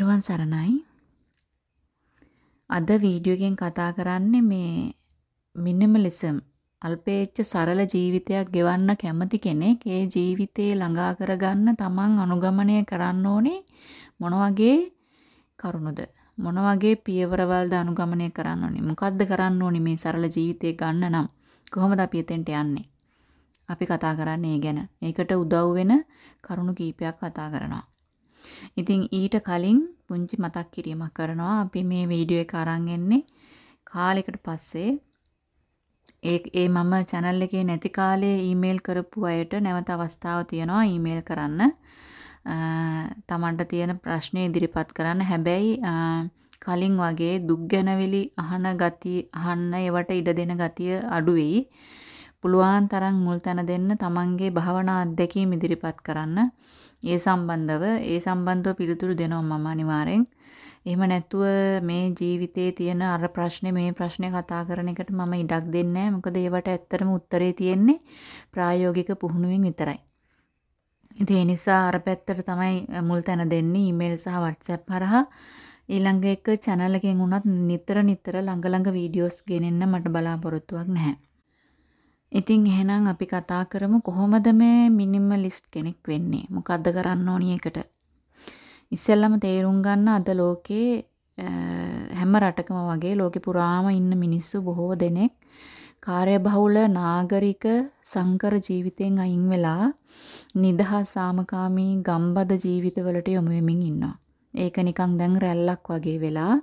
තෙරුවන් සරණයි. අද වීඩියෝ එකෙන් කතා කරන්නේ මේ මිනිමලිසම් අල්පේච්ඡ සරල ජීවිතයක් ගෙවන්න කැමති කෙනෙක්. ඒ ජීවිතේ ළඟා කරගන්න තමන් අනුගමනය කරන්න ඕනේ මොන වගේ කරුණුද? මොන වගේ පියවරවල්ද අනුගමනය කරන්න ඕනේ? මොකද්ද කරන්න ඕනේ මේ සරල ජීවිතේ ගන්න නම්? කොහොමද අපි එතෙන්ට යන්නේ? අපි කතා කරන්නේ ඒ ගැන. ඒකට උදව් වෙන කරුණු කීපයක් කතා කරනවා. ඉතින් ඊට කලින් පුංචි මතක් කිරීමක් කරනවා අපි මේ වීඩියෝ එක අරන් එන්නේ කාලයකට පස්සේ ඒ ඒ මම channel එකේ නැති කාලේ ඊමේල් කරපු අයට නැවත අවස්ථාව තියෙනවා ඊමේල් කරන්න. තමන්ට තියෙන ප්‍රශ්නේ ඉදිරිපත් කරන්න. හැබැයි කලින් වගේ දුක් ගැනවිලි අහන ගතිය අහන්න ඒවට ඉඩ දෙන ගතිය අඩු වෙයි. පුළුවන් තරම් මුල් තැන දෙන්න තමන්ගේ භවනා අත්දැකීම් ඉදිරිපත් කරන්න. ඒ සම්බන්ධව ඒ සම්බන්ධව පිළිතුරු දෙනවා මම අනිවාර්යෙන්. එහෙම නැතුව මේ ජීවිතේ තියෙන අර ප්‍රශ්නේ මේ ප්‍රශ්නේ කතා කරන එකට මම ඉඩක් දෙන්නේ නැහැ. මොකද ඒවට ඇත්තටම උත්තරේ තියෙන්නේ ප්‍රායෝගික පුහුණුවෙන් විතරයි. ඉතින් ඒ නිසා අර පැත්තට තමයි මුල් තැන දෙන්නේ ඊමේල් සහ WhatsApp හරහා. ඊළඟ එක channel එකෙන් උනත් නිතර නිතර ළඟ ළඟ වීඩියෝස් ගෙනෙන්න මට බලාපොරොත්තුවක් නැහැ. ඉතින් එහෙනම් අපි කතා කරමු කොහොමද මේ මිනිමලිස්ට් කෙනෙක් වෙන්නේ? මොකද්ද කරන්න ඕනි එකට? ඉස්සෙල්ලම තේරුම් ගන්න අද ලෝකේ හැම රටකම වගේ ලෝකෙ පුරාම ඉන්න මිනිස්සු බොහෝ දෙනෙක් කාර්යබහුල නාගරික සංකර ජීවිතෙන් අයින් වෙලා නිදහස් සාමකාමී ගම්බද ජීවිතවලට යොමු වෙමින් ඉන්නවා. ඒක නිකන් දැන් රැල්ලක් වගේ වෙලා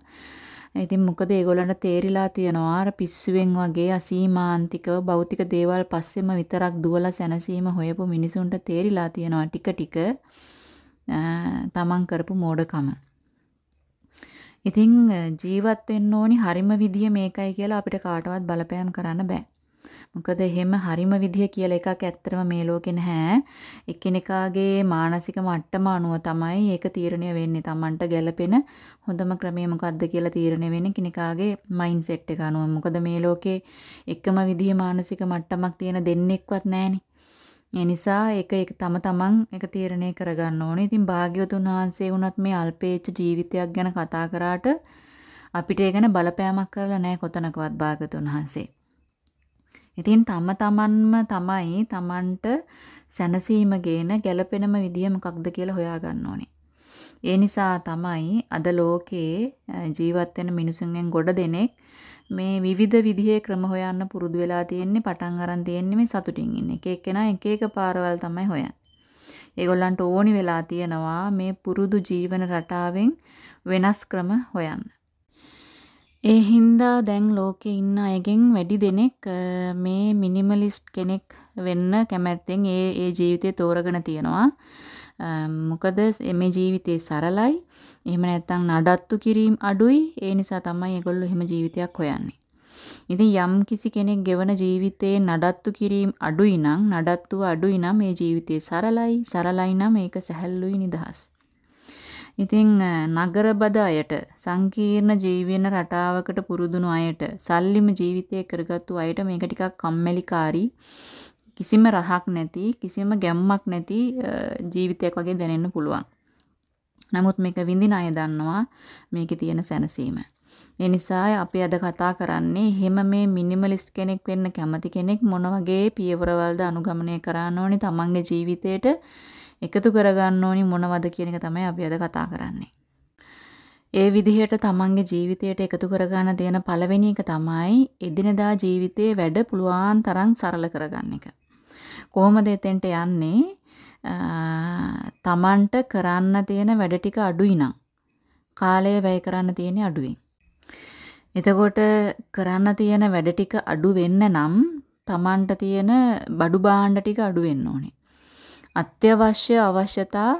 ඉතින් මොකද ඒගොල්ලන්ට තේරිලා තියනවා අර පිස්සුවෙන් වගේ අසීමාන්තිකව භෞතික දේවල් පස්සෙම විතරක් දුවලා සැනසීම හොයපු මිනිසුන්ට තේරිලා තියනවා ටික ටික තමන් කරපු මෝඩකම. ඉතින් ජීවත් වෙන්න ඕනි හරිම විදිය මේකයි කියලා අපිට කාටවත් බලපෑම් කරන්න බෑ. මොකද එහෙම හරිම විදිය කියලා එකක් ඇත්තටම මේ ලෝකේ නැහැ. එකිනෙකාගේ මානසික මට්ටම අනුව තමයි ඒක තීරණය වෙන්නේ. Tamanට ගැළපෙන හොඳම ක්‍රමය මොකක්ද කියලා තීරණය වෙන්නේ කිනිකාගේ මයින්ඩ් සෙට් එක අනුව. මොකද මේ ලෝකේ එකම විදිය මානසික මට්ටමක් තියෙන දෙන්නෙක්වත් නැහෙනේ. ඒ නිසා ඒක ඒක තම තමන් ඒක තීරණය කරගන්න ඕනේ. ඉතින් භාග්‍යවතුන් වහන්සේ වුණත් මේ අල්පේච්ඡ ජීවිතයක් ගැන කතා කරාට අපිට ඒ ගැන බලපෑමක් කරලා නැහැ කොතනකවත් භාග්‍යවතුන් වහන්සේ. ඉතින් තම තමන්ම තමයි තමන්ට සැනසීම ගේන ගැළපෙනම විදිය මොකක්ද කියලා හොයාගන්න ඕනේ. ඒ නිසා තමයි අද ලෝකේ ජීවත් වෙන මිනිසුන්ගෙන් ගොඩ දෙනෙක් මේ විවිධ විදිහේ ක්‍රම හොයන්න පුරුදු වෙලා තියෙන්නේ පටන් අරන් තියෙන්නේ මේ සතුටින් ඉන්න. එක එක්කෙනා එක එක පාරවල් තමයි හොයන්නේ. ඒගොල්ලන්ට ඕනි වෙලා තියෙනවා මේ පුරුදු ජීවන රටාවෙන් වෙනස් ක්‍රම හොයන්න. ඒ හින්දා දැන් ලෝකේ ඉන්න අයගෙන් වැඩි දෙනෙක් මේ මිනිමලිස්ට් කෙනෙක් වෙන්න කැමැත්තෙන් ඒ ඒ ජීවිතය තෝරගෙන තියෙනවා. මොකද මේ ජීවිතේ සරලයි එහෙම නැත්නම් නඩත්තු කිරීම අඩුයි. ඒ නිසා තමයි ඒගොල්ලෝ එහෙම ජීවිතයක් හොයන්නේ. ඉතින් යම් කිසි කෙනෙක් ගෙවන ජීවිතේ නඩත්තු කිරීම අඩුයි නම් නඩත්තුව අඩුයි නම් මේ ජීවිතේ සරලයි. සරලයි නම් ඒක සැහැල්ලුයි නිදහස්. ඉතින් නගරබද අයට සංකීර්ණ ජීවන රටාවකට පුරුදුණු අයට සල්ලිම ජීවිතය කරගත්තු අයට මේක ටිකක් කම්මැලිකාරී කිසිම රහක් නැති කිසිම ගැම්මක් නැති ජීවිතයක් වගේ දැනෙන්න පුළුවන්. නමුත් මේක විඳින අය දන්නවා මේකේ තියෙන සැනසීම. ඒ නිසා අපි අද කතා කරන්නේ එහෙම මේ මිනිමලිස්ට් කෙනෙක් වෙන්න කැමති කෙනෙක් මොන වගේ පියවරවල්ද අනුගමනය කරන්න ඕනි තමන්ගේ ජීවිතේට එකතු කරගන්න ඕනි මොනවද කියන එක තමයි අපි අද කතා කරන්නේ. ඒ විදිහට තමන්ගේ ජීවිතයට එකතු කරගන්න තියෙන පළවෙනි එක තමයි එදිනදා ජීවිතයේ වැඩ පුළුවන් තරම් සරල කරගන්න එක. කොහොමද එතෙන්ට යන්නේ? තමන්ට කරන්න තියෙන වැඩ ටික අඩුයි නම් කාලය වැය කරන්න තියෙන්නේ අඩුවෙන්. එතකොට කරන්න තියෙන වැඩ ටික අඩු වෙන්න නම් තමන්ට තියෙන බඩු භාණ්ඩ ටික අඩු වෙන්න ඕනේ. අත්‍යවශ්‍ය අවශ්‍යතා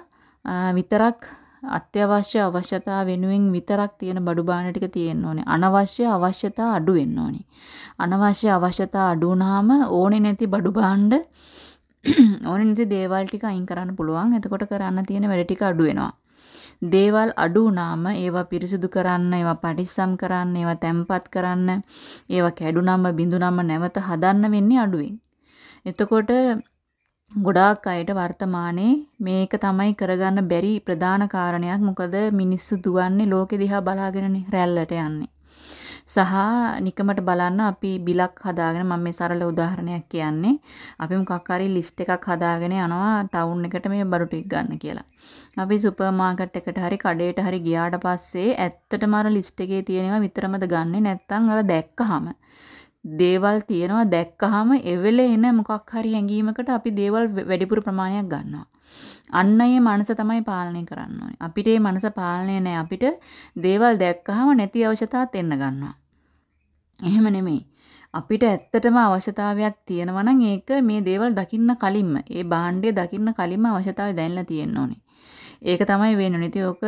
විතරක් අත්‍යවශ්‍ය අවශ්‍යතා වෙනුවෙන් විතරක් තියෙන බඩු භාණ්ඩ ටික තියෙන්න ඕනේ. අනවශ්‍ය අවශ්‍යතා අඩු වෙන්න ඕනේ. අනවශ්‍ය අවශ්‍යතා අඩු වුනහම ඕනේ නැති බඩු භාණ්ඩ ඕනේ නැති දේවල් ටික අයින් කරන්න පුළුවන්. එතකොට කරන්න තියෙන වැඩ ටික අඩු වෙනවා. දේවල් අඩු වුනාම ඒවා පිරිසිදු කරන්න, ඒවා පරිස්සම් කරන්න, ඒවා තැම්පත් කරන්න, ඒවා කැඩුනම බිඳුනම නැවත හදන්න වෙන්නේ අඩුවෙන්. එතකොට ගොඩාක් අයට වර්තමානයේ මේක තමයි කරගන්න බැරි ප්‍රධාන කාරණයක්. මොකද මිනිස්සු දුවන්නේ ලෝකෙ දිහා බලාගෙනනේ රැල්ලට යන්නේ. සහ නිකමට බලන්න අපි බිලක් හදාගෙන මම මේ සරල උදාහරණයක් කියන්නේ. අපි මොකක් හරි ලිස්ට් එකක් හදාගෙන යනවා ටවුන් එකට මේ බඩු ටික ගන්න කියලා. අපි සුපර් මාකට් එකට හරි කඩේට හරි ගියාට පස්සේ ඇත්තටම අර ලිස්ට් එකේ තියෙනවා විතරමද ගන්නෙ නැත්නම් අර දැක්කහම දේවල් තියෙනවා දැක්කහම එවෙලේ එන මොකක් හරි හැඟීමකට අපි දේවල් වැඩිපුර ප්‍රමාණයක් ගන්නවා. අන්න ඒ මනස තමයි පාලනය කරන්න ඕනේ. අපිට මේ මනස පාලනය නැහැ. අපිට දේවල් දැක්කහම නැති අවශ්‍යතාවත් එන්න ගන්නවා. එහෙම නෙමෙයි. අපිට ඇත්තටම අවශ්‍යතාවයක් තියෙනවා නම් ඒක මේ දේවල් දකින්න කලින්ම, ඒ භාණ්ඩය දකින්න කලින්ම අවශ්‍යතාවය දැනලා තියෙන්න ඕනේ. ඒක තමයි වෙන්නේ. ඉතින් ඕක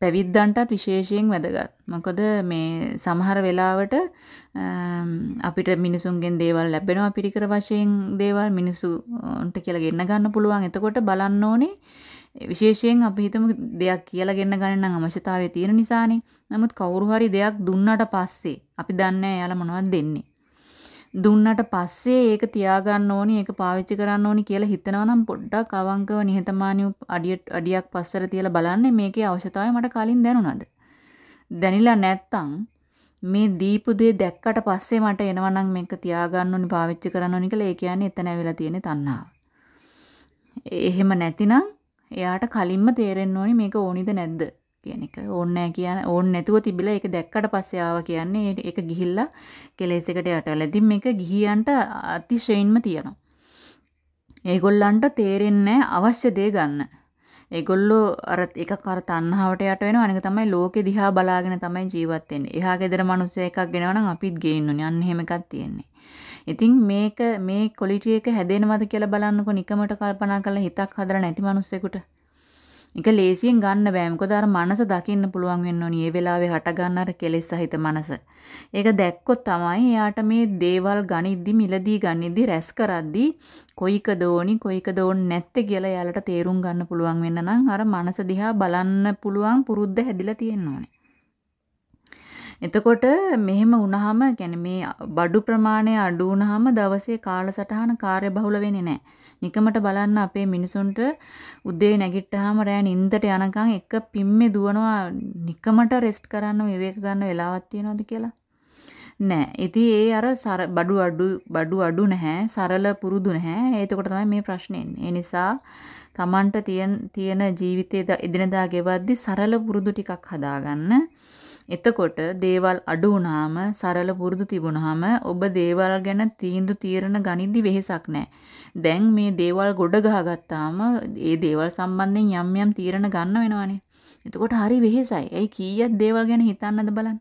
පැවිද්දන්ටත් විශේෂයෙන් වැදගත්. මොකද මේ සමහර වෙලාවට අපිට මිනිසුන්ගෙන් දේවල් ලැබෙනවා පිරිකර වශයෙන් දේවල් මිනිසුන්ට කියලා ගෙන්න ගන්න පුළුවන්. එතකොට බලන්න ඕනේ විශේෂයෙන් අපි හිතමු දෙයක් කියලා ගෙන්න ගන්න නම් අවශ්‍යතාවය තියෙන නිසානේ. නමුත් කවුරු හරි දෙයක් දුන්නාට පස්සේ අපි දන්නේ නැහැ එයාලා මොනවද දෙන්නේ. දුන්නට පස්සේ ඒක තියාගන්න ඕනි ඒක පාවිච්චි කරන්න ඕනි කියලා හිතනවා නම් පොඩ්ඩක් අවංකව නිහතමානීව අඩියක් පස්සට තියලා බලන්න මේකේ අවශ්‍යතාවය මට කලින් දැනුණාද? දැනිලා නැත්තම් මේ දීපු දේ දැක්කට පස්සේ මට එනවා නම් මේක තියාගන්න ඕනි පාවිච්චි කරන්න ඕනි කියලා. ඒ කියන්නේ එතන ඇවිල්ලා තියෙන තණ්හාව. එහෙම නැතිනම් එයාට කලින්ම තේරෙන්න ඕනි මේක ඕනිද නැද්ද? කියන එක ඕනේ කියන ඕනේ නැතුව තිබිලා ඒක දැක්කට පස්සේ ආවා කියන්නේ ඒක ගිහිල්ලා කෙලෙස් එකට යටවලා. ඉතින් මේක ගිහියන්ට අතිශයින්ම තියෙනවා. ඒගොල්ලන්ට තේරෙන්නේ අවශ්‍ය දේ ගන්න. ඒගොල්ලෝ අර එකක් අර තණ්හාවට යට වෙනවා අනික තමයි ලෝකෙ දිහා බලාගෙන තමයි ජීවත් වෙන්නේ. එහා ගෙදර මිනිස්සු එකක් ගෙනවා නම් අපිත් ගේන්න ඕනේ. අන්න එහෙම එකක් තියෙන්නේ. ඉතින් මේක මේ ක්වොලිටි එක හැදෙනවද කියලා බලන්නකො නිකමට කල්පනා කරලා හිතක් හදලා නැති මිනිස්සෙකුට. ඒක ලේසියෙන් ගන්න බෑ. මොකද අර මනස දකින්න පුළුවන් වෙන්න ඕනි. ඒ වෙලාවේ හට ගන්න අර කෙලෙස් සහිත මනස. ඒක දැක්කොත් තමයි එයාට මේ දේවල් ගනිද්දි මිලදී ගනිද්දි රැස් කරද්දි කොයිකද ඕනි කොයිකද ඕනේ නැත්තේ කියලා එයාලට තේරුම් ගන්න පුළුවන් වෙන්න නම් අර මනස දිහා බලන්න පුළුවන් පුරුද්ද හැදිලා තියෙන්න ඕනේ. එතකොට මෙහෙම වුණාම يعني මේ බඩු ප්‍රමාණය අඩු වුණාම දවසේ කාලසටහන කාර්යබහුල වෙන්නේ නැහැ. නිකමට බලන්න අපේ මිනිසුන්ට උදේ නැගිට්ටාම රෑ නිින්දට යනකම් එක පිම්මේ දුවනවා නිකමට රෙස්ට් කරන්න විවේක ගන්න වෙලාවක් තියනවද කියලා නෑ. ඉතින් ඒ අර බඩු අඩු බඩු අඩු නැහැ. සරල පුරුදු නැහැ. එතකොට තමයි මේ ප්‍රශ්නේ එන්නේ. ඒ නිසා Tamanට තියෙන තියෙන ජීවිතයේ එදිනදා ගෙවද්දි සරල පුරුදු ටිකක් හදාගන්න. එතකොට දේවල් අඩු වුණාම සරල පුරුදු තිබුණාම ඔබ දේවල් ගැන තීන්දුව తీරන ගනිද්දි වෙහෙසක් නැහැ. දැන් මේ දේවල් ගොඩ ගහගත්තාම ඒ දේවල් සම්බන්ධයෙන් යම් යම් තීරණ ගන්න වෙනවනේ. එතකොට හරි වෙහෙසයි. ඒ කීයක් දේවල් ගැන හිතන්නද බලන්න.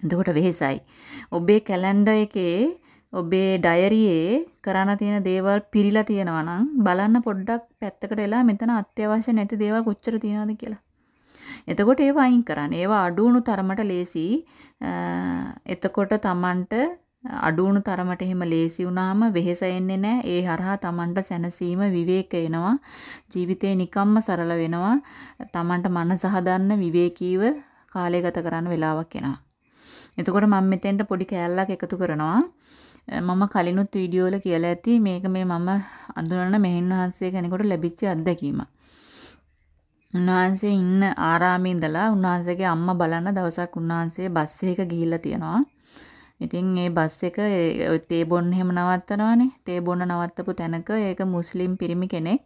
එතකොට වෙහෙසයි. ඔබේ කැලෙන්ඩර් එකේ ඔබේ ඩයරියේ කරන්න තියෙන දේවල් පිරීලා තියෙනවා නම් බලන්න පොඩ්ඩක් පැත්තකට වෙලා මෙතන අත්‍යවශ්‍ය නැති දේවල් කොච්චර තියෙනවද කියලා. එතකොට ඒව අයින් කරන්න. ඒවා අඩු වුණු තරමට ලේසි. එතකොට Tamanට අඩු වුණු තරමට එහෙම ලේසි වුණාම වෙහෙස එන්නේ නැහැ. ඒ හරහා Tamanට සැනසීම විවේක එනවා. ජීවිතේ නිකම්ම සරල වෙනවා. Tamanට මනස හදන්න විවේකීව කාලය ගත කරන්න වෙලාවක් එනවා. එතකොට මම මෙතෙන්ට පොඩි කෑල්ලක් එකතු කරනවා. මම කලිනුත් වීඩියෝ වල කියලා ඇති මේක මේ මම අඳුරන මෙහෙන් වහන්සේ කෙනෙකුට ලැබිච්ච අත්දැකීමක්. උන්වහන්සේ ඉන්න ආරාමේ ඉඳලා උන්වහන්සේගේ අම්මා බලන්න දවසක් උන්වහන්සේ බස් එකක ගිහිල්ලා තියෙනවා. ඉතින් ඒ බස් එක තේ බොන්න එහෙම නවත්තනවානේ. තේ බොන්න නවත්තපු තැනක ඒක මුස්ලිම් පිරිමි කෙනෙක්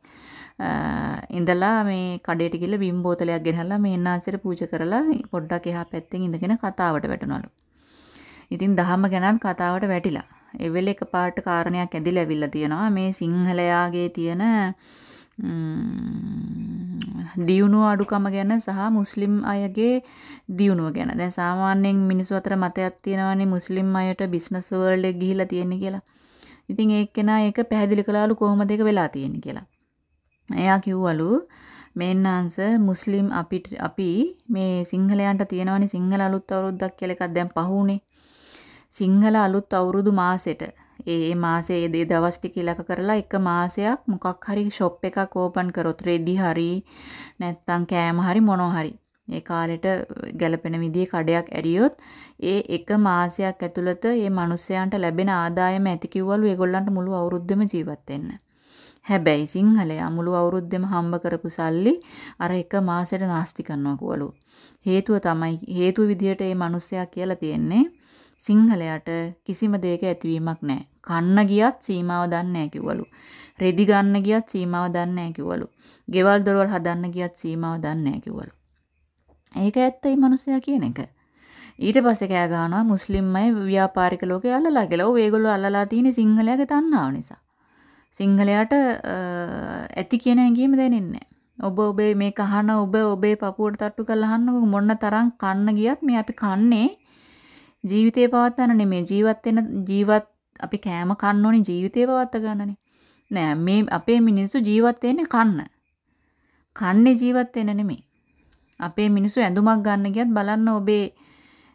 ඉඳලා මේ කඩේට ගිහලා බිම් බෝතලයක් ගෙනහලා මේ එන්නාන්සේට පූජා කරලා පොඩ්ඩක් එහා පැත්තෙන් ඉඳගෙන කතාවට වැටුණලු. ඉතින් දහම ගැනත් කතාවට වැටිලා. ඒ වෙලේ එකපාරට කාරණයක් ඇදිලා ඇවිල්ලා තියෙනවා. මේ සිංහලයාගේ තියෙන දියුණුව අඩුකම ගැන සහ මුස්ලිම් අයගේ දියුණුව ගැන. දැන් සාමාන්‍යයෙන් මිනිස්සු අතර මතයක් තියෙනවානේ මුස්ලිම් අයට බිස්නස් වර්ල්ඩ් එක ගිහිල්ලා තියෙන්නේ කියලා. ඉතින් ඒක කෙනා ඒක පැහැදිලි කළාලු කොහොමද ඒක වෙලා තියෙන්නේ කියලා. එයා කිව්වලු මේන්නාන්ස මුස්ලිම් අපිට අපි මේ සිංහලයන්ට තියෙනවනේ සිංහල අලුත් අවුරුද්දක් කියලා එකක් දැන් පහුනේ. සිංහල අලුත් අවුරුදු මාසෙට ඒ මාසයේ ඒ දවස් ටික ඉලක්ක කරලා එක මාසයක් මොකක් හරි ෂොප් එකක් ඕපන් කරොත් රෙදි හරි නැත්තම් කෑම හරි මොනවා හරි ඒ කාලෙට ගැලපෙන විදිහේ කඩයක් ඇරියොත් ඒ එක මාසයක් ඇතුළත ඒ මිනිස්යාන්ට ලැබෙන ආදායම ඇති කිව්වලු ඒගොල්ලන්ට මුළු අවුරුද්දම ජීවත් වෙන්න. හැබැයි සිංහලයා මුළු අවුරුද්දෙම හම්බ කරපු සල්ලි අර එක මාසෙට නාස්ති කරනවා කවලු. හේතුව තමයි හේතුව විදිහට මේ මිනිස්සයා කියලා තියෙන්නේ සිංහලයට කිසිම දෙයක ඇතිවීමක් නැහැ. කන්න ගියත් සීමාව දන්නේ නැහැ කිව්වලු. රෙදි ගන්න ගියත් සීමාව දන්නේ නැහැ කිව්වලු. ගෙවල් දොරවල් හදන්න ගියත් සීමාව දන්නේ නැහැ කිව්වලු. ඒක ඇත්ත මේ මිනිස්සයා කියන එක. ඊට පස්සේ කෑ ගහනවා මුස්ලිම් අය ව්‍යාපාරික ලෝකේ අල්ලලා කියලා. ඔව් ඒගොල්ලෝ අල්ලලා තියෙන්නේ සිංහලයාගේ තණ්හාව නිසා. සිංහලයාට ඇති කියන හැඟීම දැනෙන්නේ ඔබ ඔබේ මේ කහන ඔබ ඔබේ පපුවට තට්ටු කරලා අහන්නකො මොන්න තරම් කන්න ගියත් මේ අපි කන්නේ ජීවිතේ පවත්වන්න නෙමෙයි ජීවත් වෙන ජීවත් අපි කෑම කන්න ඕනේ ජීවිතේ පවත්ව ගන්නනේ නෑ මේ අපේ මිනිස්සු ජීවත් වෙන්නේ කන්න කන්නේ ජීවත් වෙන නෙමෙයි අපේ මිනිස්සු ඇඳුමක් ගන්න ගියත් බලන්න ඔබේ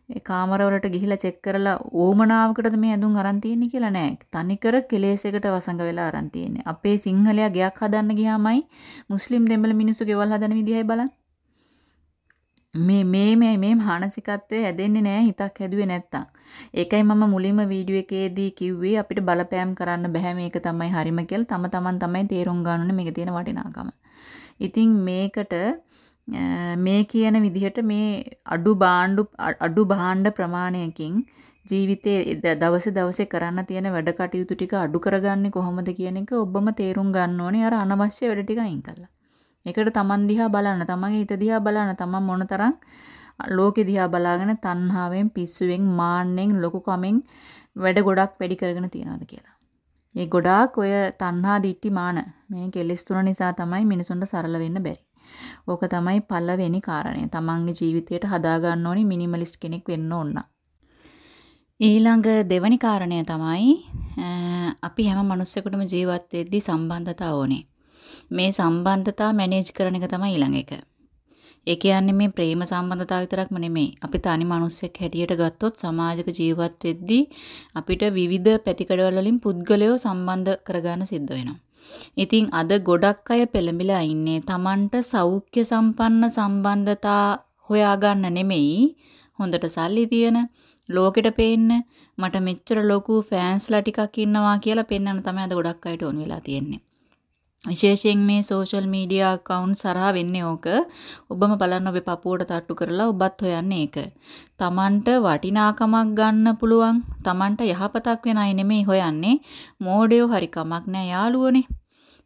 ඒ කාමරවලට ගිහිලා චෙක් කරලා ඕමනාවකටද මේ ඇඳුම් අරන් තියෙන්නේ කියලා නෑ. තනිකර කෙලෙසයකට වසඟ වෙලා අරන් තියෙන්නේ. අපේ සිංහලයා ගයක් හදන්න ගියාමයි මුස්ලිම් දෙමළ මිනිස්සු ගෙවල් හදන විදිහයි බලන්න. මේ මේ මේ මේ මානසිකත්වයේ හැදෙන්නේ නෑ හිතක් හැදුවේ නැත්තම්. ඒකයි මම මුලින්ම වීඩියෝ එකේදී කිව්වේ අපිට බලපෑම් කරන්න බෑ මේක තමයි හරිම කියලා. තම තමන් තමයි තේරුම් ගන්න ඕනේ මේකේ තියෙන වටිනාකම. ඉතින් මේකට මේ කියන විදිහට මේ අඩු බාණ්ඩු අඩු භාණ්ඩ ප්‍රමාණයකින් ජීවිතයේ දවස දවසේ කරන්න තියෙන වැඩ කටයුතු ටික අඩු කරගන්නේ කොහොමද කියන එක ඔබම තේරුම් ගන්න ඕනේ අර අනවශ්‍ය වැඩ ටික අයින් කළා. ඒකට Taman දිහා බලන්න, Tamanගේ හිත දිහා බලන්න, Taman මොනතරම් ලෝකෙ දිහා බලාගෙන තණ්හාවෙන්, පිස්සුවෙන්, මාන්නෙන්, ලොකු කමෙන් වැඩ ගොඩක් වැඩි කරගෙන තියනවාද කියලා. ඒ ගොඩාක් ඔය තණ්හා දිට්ටි මාන මේ කෙලෙස් තුන නිසා තමයි මිනිසුන්ට සරල වෙන්න බැරි. ඕක තමයි පළවෙනි කාරණය. තමන්ගේ ජීවිතයට හදාගන්න ඕනි මිනිමලිස්ට් කෙනෙක් වෙන්න ඕන. ඊළඟ දෙවැනි කාරණය තමයි අපි හැම මිනිස්සෙකුටම ජීවත් වෙද්දී සම්බන්ධතා ඕනේ. මේ සම්බන්ධතා මැනේජ් කරන එක තමයි ඊළඟ එක. ඒ කියන්නේ මේ ප්‍රේම සම්බන්ධතාව විතරක්ම නෙමෙයි. අපි තනි මිනිස්සෙක් හැටියට ගත්තොත් සමාජික ජීවත් වෙද්දී අපිට විවිධ පැතිකඩවල වලින් පුද්ගලයෝ සම්බන්ධ කරගන්න සිද්ධ වෙනවා. ඉතින් අද ගොඩක් අය පෙළඹිලා ඉන්නේ Tamanට සෞඛ්‍ය සම්පන්න සම්බන්ධතා හොයාගන්න නෙමෙයි හොඳට සල්ලි තියෙන ලෝකෙට පේන්න මට මෙච්චර ලොකු ෆෑන්ස්ලා ටිකක් ඉන්නවා කියලා පෙන්වන්න තමයි අද ගොඩක් අයට ඕන වෙලා තියෙන්නේ. විශේෂයෙන් මේ සෝෂල් මීඩියා account සරහා වෙන්නේ ඕක. ඔබම බලන්න ඔබේ පපුවට තට්ටු කරලා ඔබත් හොයන්නේ ඒක. Tamanට වටිනාකමක් ගන්න පුළුවන්. Tamanට යහපතක් වෙන අය නෙමෙයි හොයන්නේ. මෝඩයෝ හරි කමක් නෑ යාළුවනේ.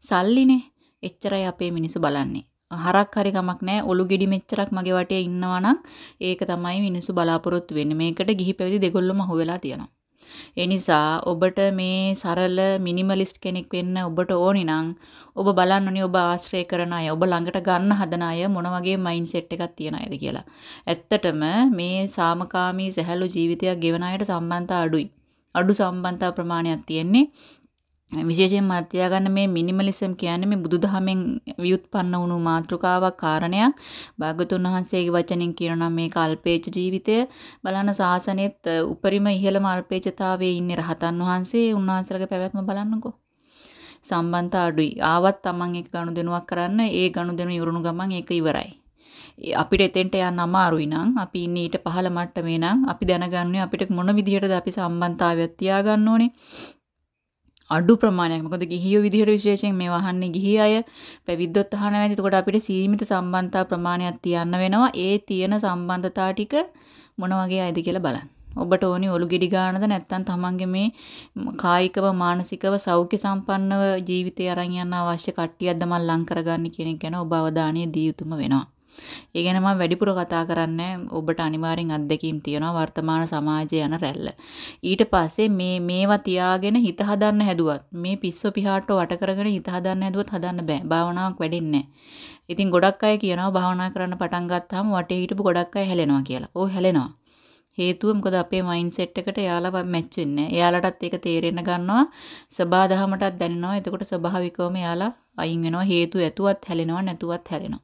සල්ලිනේ. එච්චරයි අපේ මිනිස්සු බලන්නේ. හරක් හරි කමක් නැහැ ඔලු ගෙඩි මෙච්චරක් මගේ වටේ ඉන්නවා නම් ඒක තමයි මිනිස්සු බලාපොරොත්තු වෙන්නේ. මේකට ගිහි පැවිදි දෙගොල්ලම අහු වෙලා තියෙනවා. ඒ නිසා ඔබට මේ සරල මිනිමලිස්ට් කෙනෙක් වෙන්න ඔබට ඕනි නම් ඔබ බලන්න ඕනි ඔබ ආශ්‍රය කරන අය, ඔබ ළඟට ගන්න හදන අය මොන වගේ මයින්ඩ් සෙට් එකක් තියන අයද කියලා. ඇත්තටම මේ සාමකාමී සැහැල්ලු ජීවිතයක් ගෙවන අයට සම්බන්ධතා අඩුයි. අඩු සම්බන්ධතා ප්‍රමාණයක් තියෙන්නේ විශේෂයෙන්ම තියාගන්න මේ මිනිමලිසම් කියන්නේ මේ බුදුදහමෙන් ව්‍යුත්පන්න වුණු මාතෘකාවක් කාරණයක්. භාගතුන් වහන්සේගේ වචනෙන් කියනවා මේ කල්පේච ජීවිතය බලන සාසනෙත් උපරිම ඉහළම අල්පේචතාවයේ ඉන්නේ රහතන් වහන්සේ උන්වහන්සේලගේ පැවැත්ම බලන්නකෝ. සම්බන්ධ අඩුයි. ආවත් Taman එක ගනුදෙනුවක් කරන්න ඒ ගනුදෙනු ඉවරුණු ගමන් ඒක ඉවරයි. අපිට එතෙන්ට යන්න අමාරුයි නම් අපි ඉන්නේ ඊට පහළ මට්ටමේ නම් අපි දැනගන්නේ අපිට මොන විදිහටද අපි සම්බන්ධතාවයක් තියාගන්න ඕනේ අඩු ප්‍රමාණයක්. මොකද ගිහියෝ විදිහට විශේෂයෙන් මේ වහන්නේ ගිහි අය පැවිද්දොත් අහනවා ඇති. එතකොට අපිට සීමිත සම්බන්ධතා ප්‍රමාණයක් තියන්න වෙනවා. ඒ තියෙන සම්බන්ධතා ටික මොන වගේ අයද කියලා බලන්න. ඔබට ඕනි ඔලු ගෙඩි ගන්නද නැත්නම් තමන්ගේ මේ කායිකව මානසිකව සෞඛ්‍ය සම්පන්නව ජීවිතය අරන් යන්න අවශ්‍ය කට්ටියක්ද මම ලං කරගන්න කියන එක ගැන ඔබ අවධානය දී යුතුම වෙනවා. ඒ ගැන මම වැඩිපුර කතා කරන්නේ ඔබට අනිවාර්යෙන් අත්දැකීම් තියෙනවා වර්තමාන සමාජයේ යන රැල්ල. ඊට පස්සේ මේ මේවා තියාගෙන හිත හදන්න හැදුවත් මේ පිස්සෝ පිහාට්ටෝ වට කරගෙන හිත හදන්න හැදුවත් හදන්න බෑ. භාවනාවක් වැඩෙන්නේ ඉතින් ගොඩක් අය කියනවා භාවනා කරන්න පටන් ගත්තාම වටේ හිටපු ගොඩක් අය හැලෙනවා කියලා. ඔව් හැලෙනවා. හේතුව මොකද අපේ මයින්ඩ් සෙට් එකට එයාලා මැච් වෙන්නේ නැහැ. එයාලටත් ඒක තේරෙන්න ගන්නවා. සබාදහමටත් දැනෙනවා. එතකොට ස්වභාවිකවම එයාලා අයින් වෙනවා. හේතු ඇතුවත් හැලෙනවා නැතුවත් හැලෙනවා.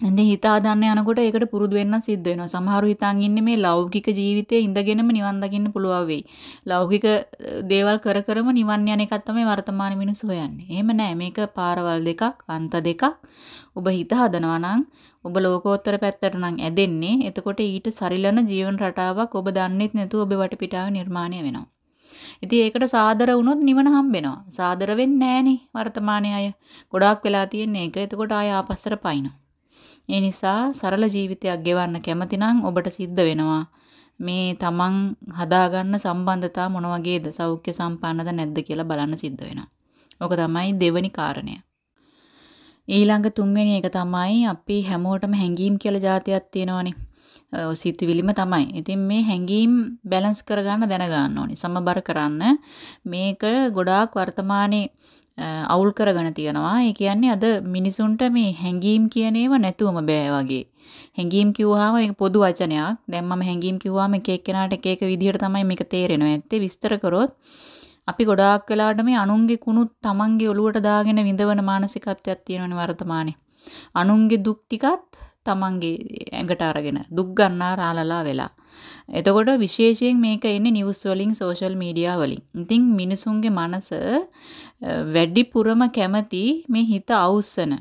ඉතින් හිත හදන්න යනකොට ඒකට පුරුදු වෙන්න සිද්ධ වෙනවා. සමහරු හිතන් ඉන්නේ මේ ලෞකික ජීවිතයේ ඉඳගෙනම නිවන් දකින්න පුළුවන් වෙයි. ලෞකික දේවල් කර කරම නිවන් යන එකක් තමයි වර්තමාන මිනිස්සු හොයන්නේ. එහෙම නෑ. මේක පාරවල් දෙකක්, අන්ත දෙකක්. ඔබ හිත හදනවා නම් ඔබ ලෝකෝත්තර පැත්තට නම් ඇදෙන්නේ. එතකොට ඊට සරිලන ජීවන රටාවක් ඔබ දන්නෙත් නැතුව ඔබ වටපිටාව නිර්මාණය වෙනවා. ඉතින් ඒකට සාදර වුණොත් නිවන හම්බෙනවා. සාදර වෙන්නේ නෑනේ වර්තමානයේ අය. ගොඩාක් වෙලා තියෙන්නේ ඒක. එතකොට ආය ආපස්සට පයින්නවා. ඒ නිසා සරල ජීවිතයක් ගෙවන්න කැමති ඔබට සිද්ධ වෙනවා මේ තමන් හදාගන්න සම්බන්ධතා මොන වගේද සෞඛ්‍ය සම්පන්නද නැද්ද කියලා බලන්න සිද්ධ වෙනවා. ඕක තමයි දෙවනි කාරණය. ඊළඟ තුන්වෙනි එක තමයි අපි හැමෝටම හැංගීම් කියලා જાතියක් තියෙනවනේ. සිතුවිලිම තමයි. ඉතින් මේ හැංගීම් බැලන්ස් කරගන්න දැනගන්න ඕනේ. සමබර කරන්න මේක ගොඩාක් වර්තමානයේ අවුල් කරගෙන තියනවා. ඒ කියන්නේ අද මිනිසුන්ට මේ හැංගීම් කියන ඒවා නැතුවම බෑ වගේ. හැංගීම් කිව්වහම මේක පොදු වචනයක්. දැන් මම හැංගීම් කිව්වහම එක එක්කෙනාට එක එක විදිහට තමයි මේක තේරෙනවා. ඇත්තේ විස්තර කරොත් අපි ගොඩාක් වෙලාවට මේ අනුන්ගේ කුණුත් Tamanගේ ඔලුවට දාගෙන විඳවන මානසිකත්වයක් තියෙනවනේ වර්තමානයේ. අනුන්ගේ දුක් ටිකත් Tamanගේ ඇඟට අරගෙන දුක් ගන්නා රාලලා වෙලා. එතකොට විශේෂයෙන් මේක එන්නේ නිවුස් වලින් සෝෂල් මීඩියා වලින්. ඉතින් මිනිසුන්ගේ මනස වැඩිපුරම කැමති මේ හිත අවුස්සන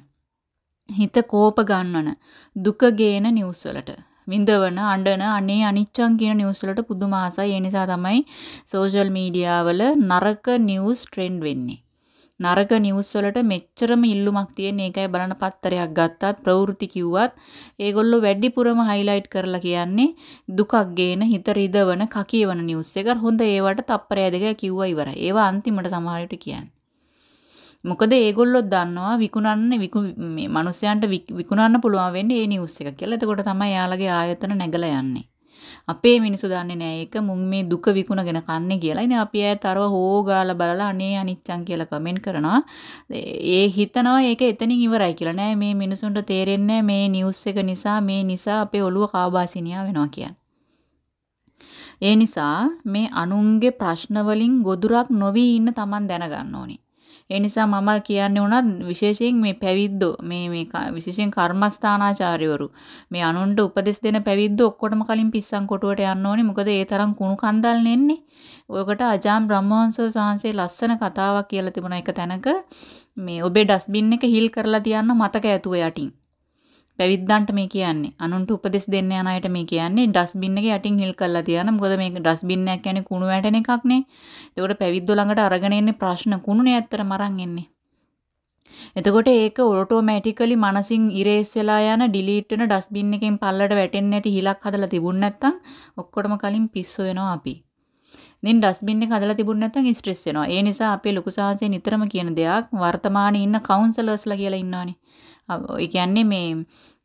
හිත කෝප ගන්නවන දුක ගේන නිවුස් වලට. විඳවන අඬන අනේ අනිච්චං කියන නිවුස් වලට පුදුම ආසයි. ඒ නිසා තමයි සෝෂල් මීඩියා වල නරක නිවුස් ට්‍රෙන්ඩ් වෙන්නේ. නරක නිවුස් වලට මෙච්චරම ඉල්ලුමක් තියෙන එකයි බලන පත්තරයක් ගත්තත් ප්‍රවෘත්ති කිව්වත් ඒගොල්ලෝ වැඩිපුරම හයිලයිට් කරලා කියන්නේ දුකක් ගේන හිත රිදවන කකියවන නිවුස් එක. හොඳ ඒවට තප්පරය දෙක කිව්වා ඉවරයි. ඒවා අන්තිමට සමහර විට කියන්නේ. මොකද ඒගොල්ලෝ දන්නවා විකුණන්න මේ මිනිස්යන්ට විකුණන්න පුළුවන් වෙන්නේ ඒ නිවුස් එක කියලා. එතකොට තමයි යාළගේ ආයතන නැගලා යන්නේ. අපේ මිනිස්සු දන්නේ නැහැ ඒක මුන් මේ දුක විකුණගෙන කන්නේ කියලා. ඉතින් අපි ඇය තරව හොගාලා බලලා අනේ අනිච්චං කියලා කමෙන්ට් කරනවා. ඒ හිතනවා ඒක එතනින් ඉවරයි කියලා. නෑ මේ මිනිසුන්ට තේරෙන්නේ මේ නිවුස් එක නිසා මේ නිසා අපේ ඔළුව කාබාසිනියා වෙනවා කියන්නේ. ඒ නිසා මේ අනුන්ගේ ප්‍රශ්න වලින් ගොදුරක් නොවි ඉන්න Taman දැනගන්න ඕනේ. ඒ නිසා මම කියන්නේ උනත් විශේෂයෙන් මේ පැවිද්දෝ මේ මේ විශේෂයෙන් කර්මස්ථානාචාර්යවරු මේ අනුන්ට උපදෙස් දෙන පැවිද්දෝ ඔක්කොටම කලින් පිස්සන් කොටුවට යන්න ඕනේ මොකද ඒ තරම් කුණු කන්දල් නෙන්නේ. ඔයකට අජාම් බ්‍රහ්මවංශ සාංශේ ලස්සන කතාවක් කියලා තිබුණා එක තැනක මේ ඔබේ ඩස්බින් එක හිල් කරලා තියන්න මතක ඇතුව යටින්. පැවිද්දන්ට මේ කියන්නේ අනුන්ට උපදෙස් දෙන්න යන අයට මේ කියන්නේ ඩස්බින් එක යටින් හිල් කරලා තියන්න. මොකද මේක ඩස්බින් එකක් කියන්නේ කුණු වැටෙන එකක් නේ. ඒකට පැවිද්දෝ ළඟට අරගෙන එන්නේ ප්‍රශ්න කුණුනේ ඇත්තටම අරන් එන්නේ. එතකොට ඒක ඔටෝමැටිකලි මනසින් ඉරේස් වෙලා යන ඩිලීට් වෙන ඩස්බින් එකෙන් පල්ලට වැටෙන්නේ නැති හිලක් හදලා තිබුණ නැත්නම් ඔක්කොටම කලින් පිස්සු වෙනවා අපි. ඉතින් ඩස්බින් එක හදලා තිබුණ නැත්නම් ස්ට්‍රෙස් වෙනවා. ඒ නිසා අපේ ලොකු සාංශේ නිතරම කියන දෙයක් වර්තමානයේ ඉන්න කවුන්සලර්ස්ලා කියලා ඉන්නවනේ. ඒ කියන්නේ මේ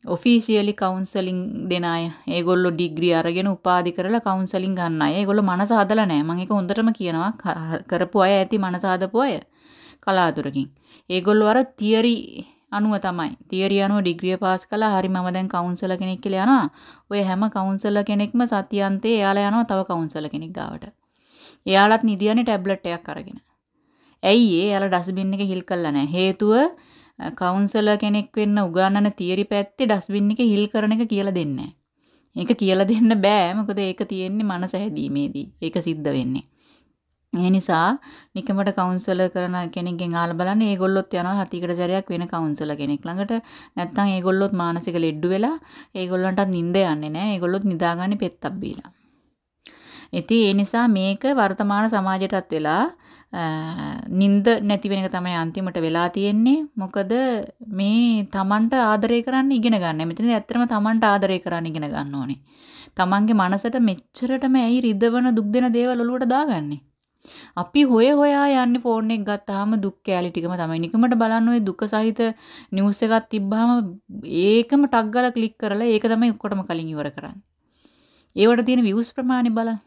ඔෆිෂියලි කවුන්සලින් දෙන අය. ඒගොල්ලෝ ඩිග්‍රී අරගෙන උපාධි කරලා කවුන්සලින් ගන්න අය. ඒගොල්ලෝ මනස හදලා නැහැ. මම ඒක හොඳටම කියනවා. කරපු අය ඇති මනස හදපු අය. කලාතුරකින්. ඒගොල්ලෝ අර තියරි අනුව තමයි. තියරි අනුව ඩිග්‍රිය පාස් කළා. හරි මම දැන් කවුන්සලර් කෙනෙක් කියලා යනවා. ඔය හැම කවුන්සලර් කෙනෙක්ම සතියන්තේ එයාලා යනවා තව කවුන්සලර් කෙනෙක් ගාවට. එයාලත් නිදියන්නේ ටැබ්ලට් එකක් අරගෙන. ඇයි ඒ එයාලා ඩස්බින් එක හිල් කළා නැහැ. හේතුව කවුන්සලර් කෙනෙක් වෙන්න උගන්වන තියරි පැත්තේ ඩස්බින් එක හිල් කරන එක කියලා දෙන්නේ ඒක කියලා දෙන්න බෑ. මොකද ඒක තියෙන්නේ මනස හැදීමේදී. ඒක සිද්ධ වෙන්නේ. ඒ නිසා නිකමට කවුන්සලර් කරන කෙනෙක්ගෙන් අහලා බලන්න ඒගොල්ලොත් යනවා හතිකට සැරයක් වෙන කවුන්සලර් කෙනෙක් ළඟට. නැත්නම් ඒගොල්ලොත් මානසික ලෙඩ්ඩු වෙලා ඒගොල්ලන්ටත් නිින්ද යන්නේ නැහැ. ඒගොල්ලොත් නිදාගන්නේ පෙත්තක් බීලා. ඉතින් ඒ නිසා මේක වර්තමාන සමාජයටත් වෙලා නිින්ද නැති වෙන එක තමයි අන්තිමට වෙලා තියෙන්නේ. මොකද මේ Tamanට ආදරය කරන්න ඉගෙන ගන්න. මෙතන ඇත්තටම Tamanට ආදරය කරන්න ඉගෙන ගන්න ඕනේ. Tamanගේ මනසට මෙච්චරටම ඇයි රිදවන දුක් දෙන දේවල් ඔලුවට දාගන්නේ? අපි හොය හොයා යන්නේ ෆෝන් එක ගත්තාම දුක් කෑලි ටිකම තමයි. නිකමට බලන්න ওই දුක සහිත නිවුස් එකක් තිබ්බාම ඒකම ටක් ගාලා ක්ලික් කරලා ඒක තමයි ඔක්කොටම කලින් ඉවර කරන්නේ. ඒවට තියෙන views ප්‍රමාණය බලන්න.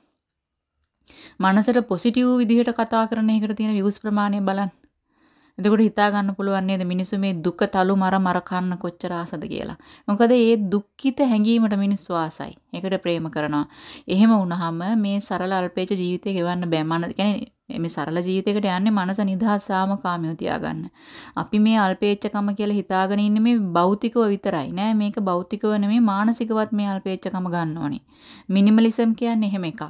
මනසට පොසිටිව් විදිහට කතා කරන එකට තියෙන views ප්‍රමාණය බලන්න. එතකොට හිතා ගන්න පුළුවන් නේද මිනිස්සු මේ දුක තලු මර මර කන්න කොච්චර ආසද කියලා. මොකද ඒ දුක්ඛිත හැඟීමට මිනිස්සු ආසයි. ඒකට ප්‍රේම කරනවා. එහෙම වුණාම මේ සරල අල්පේච ජීවිතය ගෙවන්න බෑ. මන කියන්නේ මේ සරල ජීවිතයකට යන්නේ මනස නිදහස් සාමකාමීව තියාගන්න. අපි මේ අල්පේච්ඡකම කියලා හිතාගෙන ඉන්නේ මේ භෞතිකව විතරයි. නෑ මේක භෞතිකව නෙමෙයි මානසිකවත් මේ අල්පේච්ඡකම ගන්න ඕනේ. මිනිමලිසම් කියන්නේ එහෙම එකක්.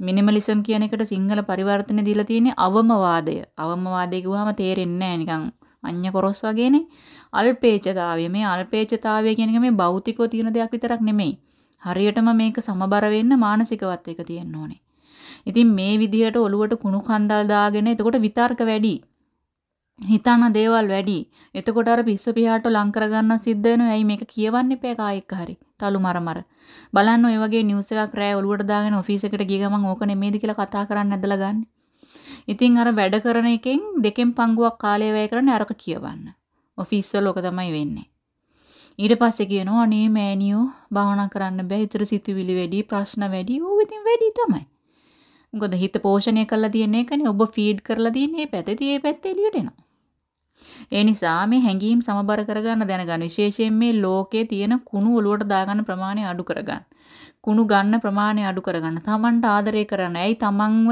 මිනිමලිසම් කියන එකට සිංහල පරිවර්තන දීලා තියෙන්නේ අවමවාදය. අවමවාදය කිව්වම තේරෙන්නේ නැහැ නිකන් අඤ්ඤ කොරස් වගේනේ. අල්පේච්ඡතාවය. මේ අල්පේච්ඡතාවය කියන එක මේ භෞතිකව තියෙන දෙයක් විතරක් නෙමෙයි. හරියටම මේක සමබර වෙන්න මානසිකවත් එක තියෙන්න ඕනේ. ඉතින් මේ විදිහට ඔලුවට කුණු කන්දල් දාගෙන එතකොට විතර්ක වැඩි. හිතන දේවල් වැඩි. එතකොට අර පිස්ස පියාට ලං කරගන්න සිද්ධ වෙනවා. ඇයි මේක කියවන්න එපා කායෙක් හරි. තලු මර මර. බලන්න ඔය වගේ නිවුස් එකක් රෑ ඔලුවට දාගෙන ඔෆිස් එකට ගිය ගමන් ඕක නෙමෙයිද කියලා කතා කරන්න ඇදලා ගන්න. ඉතින් අර වැඩ කරන එකෙන් දෙකෙන් පංගුවක් කාලය වැය කරන්න අරක කියවන්න. ඔෆිස් වල ඕක තමයි වෙන්නේ. ඊට පස්සේ කියනවා අනේ මෑනියෝ භාවනා කරන්න බෑ. ඊතර සිතුවිලි වැඩි, ප්‍රශ්න වැඩි. ඕව ඉතින් වැඩි තමයි. මොකද හිත පෝෂණය කරලා තියෙන එකනේ ඔබ ෆීඩ් කරලා තියෙන්නේ මේ පැත්තේ tie පැත්තේ එළියට එනවා. ඒ නිසා මේ හැඟීම් සමබර කරගන්න දැනගන්න. විශේෂයෙන් මේ ලෝකයේ තියෙන කුණු ඔලුවට දාගන්න ප්‍රමාණය අඩු කරගන්න. කුණු ගන්න ප්‍රමාණය අඩු කරගන්න. තමන්ට ආදරය කරන්න. ඇයි තමන්ව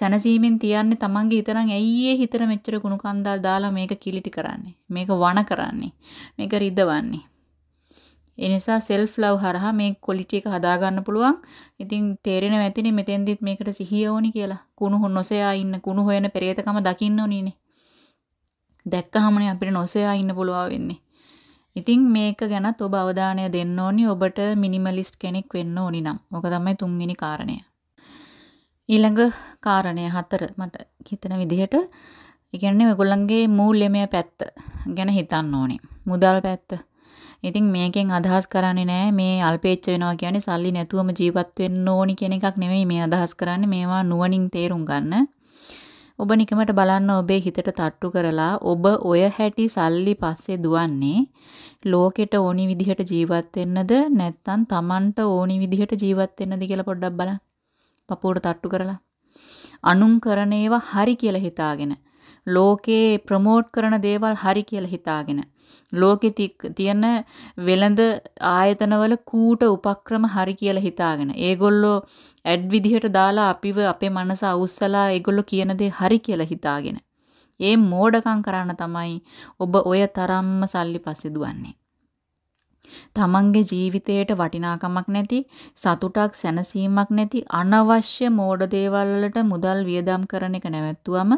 සැනසීමෙන් තියන්නේ තමන්ගේ හිතරන් ඇයි ඒ හිතර මෙච්චර කුණු කන්දල් දාලා මේක කිලිටි කරන්නේ. මේක වණ කරන්නේ. මේක රිදවන්නේ. ඒ නිසා self love හරහා මේ quality එක හදාගන්න පුළුවන්. ඉතින් තේරෙනව ඇතිනේ මෙතෙන්දිත් මේකට සිහිය ඕනි කියලා. කුණු නොසයා ඉන්න කුණු හොයන පෙරේතකම දකින්න ඕනිනේ. දැක්කහමනේ අපිට නොසයා ඉන්න පුළුවන් වෙන්නේ. ඉතින් මේක ගැනත් ඔබ අවධානය දෙන්න ඕනි ඔබට මිනිමලිස්ට් කෙනෙක් වෙන්න ඕනි නම්. ඕක තමයි තුන්වෙනි කාරණය. ඊළඟ කාරණය හතර මට හිතන විදිහට ඒ කියන්නේ ඔයගොල්ලන්ගේ මූල්‍යමය පැත්ත ගැන හිතන්න ඕනේ. මුදල් පැත්ත. ඉතින් මේකෙන් අදහස් කරන්නේ නෑ මේ අල්පේච්ච වෙනවා කියන්නේ සල්ලි නැතුවම ජීවත් වෙන්න ඕනි කියන එකක් නෙමෙයි මේ අදහස් කරන්නේ මේවා නුවණින් තේරුම් ගන්න. ඔබ නිකමට බලන්න ඔබේ හිතට තට්ටු කරලා ඔබ ඔය හැටි සල්ලි පස්සේ දුවන්නේ ලෝකෙට ඕනි විදිහට ජීවත් වෙන්නද නැත්නම් Tamanට ඕනි විදිහට ජීවත් වෙන්නද කියලා පොඩ්ඩක් බලන්න. පපුවට තට්ටු කරලා. අනුන් කරන ඒවා හරි කියලා හිතාගෙන ලෝකේ ප්‍රමෝට් කරන දේවල් හරි කියලා හිතාගෙන ලෝකෙ තියෙන වෙළඳ ආයතනවල කූට උපක්‍රම හරි කියලා හිතාගෙන ඒගොල්ලෝ ඇඩ් විදිහට දාලා අපිව අපේ මනස අවුස්සලා ඒගොල්ලෝ කියන දේ හරි කියලා හිතාගෙන ඒ මෝඩකම් කරන්න තමයි ඔබ ඔය තරම්ම සල්ලි පස්සේ දුවන්නේ. තමන්ගේ ජීවිතයට වටිනාකමක් නැති සතුටක් සැනසීමක් නැති අනවශ්‍ය මෝඩ දේවල් වලට මුදල් වියදම් කරන එක නැවැත්තුවම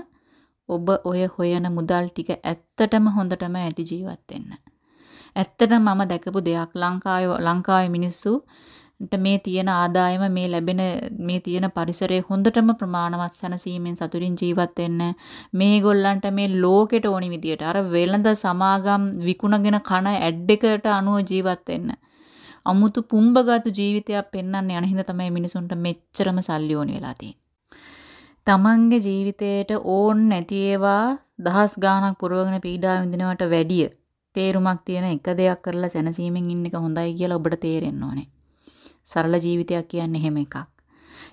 ඔබ ඔය හොයන මුදල් ටික ඇත්තටම හොඳටම ඇති ජීවත් වෙන්න. ඇත්තටම මම දැකපු දෙයක් ලංකාවේ ලංකාවේ මිනිස්සුන්ට මේ තියෙන ආදායම මේ ලැබෙන මේ තියෙන පරිසරයේ හොඳටම ප්‍රමාණවත් සැනසීමෙන් සතුටින් ජීවත් වෙන්න මේගොල්ලන්ට මේ ලෝකෙට ඕනි විදියට අර වෙළඳ සමාගම් විකුණගෙන කන ඇඩ් එකට අනුව ජීවත් වෙන්න අමුතු පුම්බගත් ජීවිතයක් පෙන්වන්න යන හින්දා තමයි මිනිසුන්ට මෙච්චරම සල්ලි ඕනි වෙලා තියෙන්නේ. තමන්ගේ ජීවිතයට ඕන් නැති ඒවා දහස් ගාණක් පුරවගෙන පීඩා විඳිනවට වැඩිය තේරුමක් තියෙන එක දෙයක් කරලා සැනසීමෙන් ඉන්න එක හොඳයි කියලා ඔබට තේරෙන්න ඕනේ. සරල ජීවිතයක් කියන්නේ එහෙම එකක්.